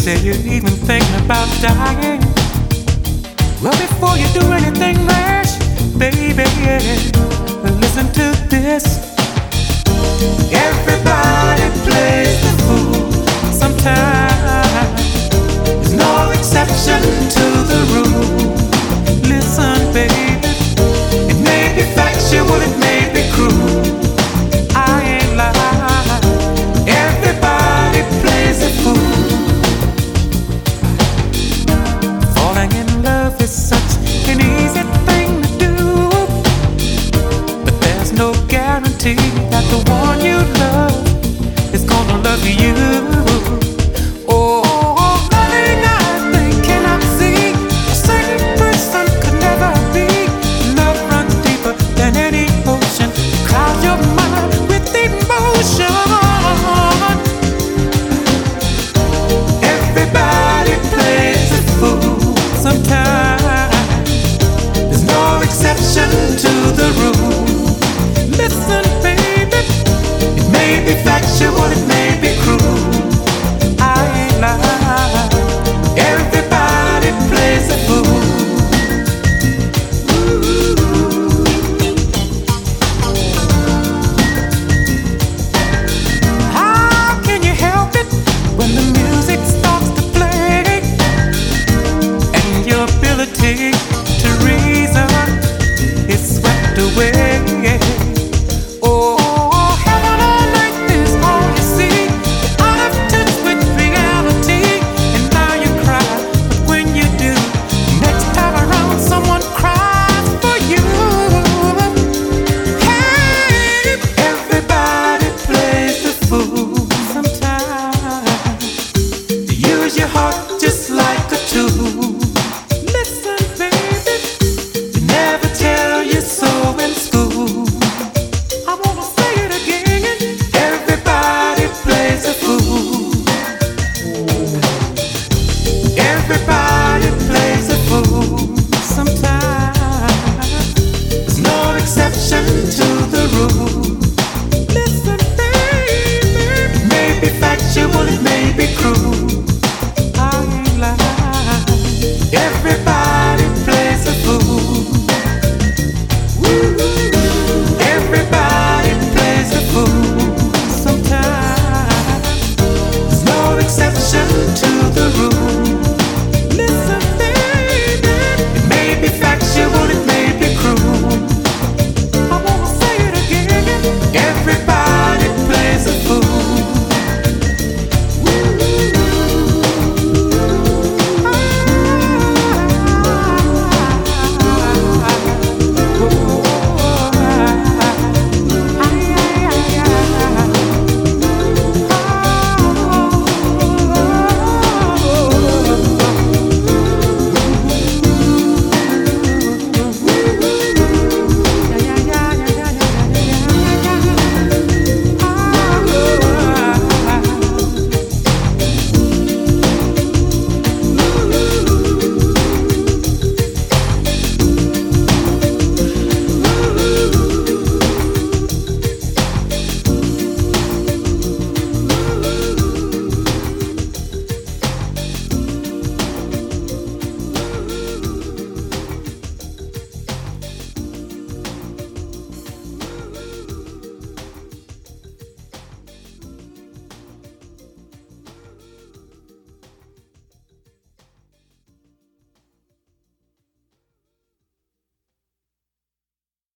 say you're even thinking about dying. Well, before you do anything rash, baby, yeah, listen to this. Everybody plays the fool sometimes. There's no exception to the rule. Baby, facts, you wanted me too.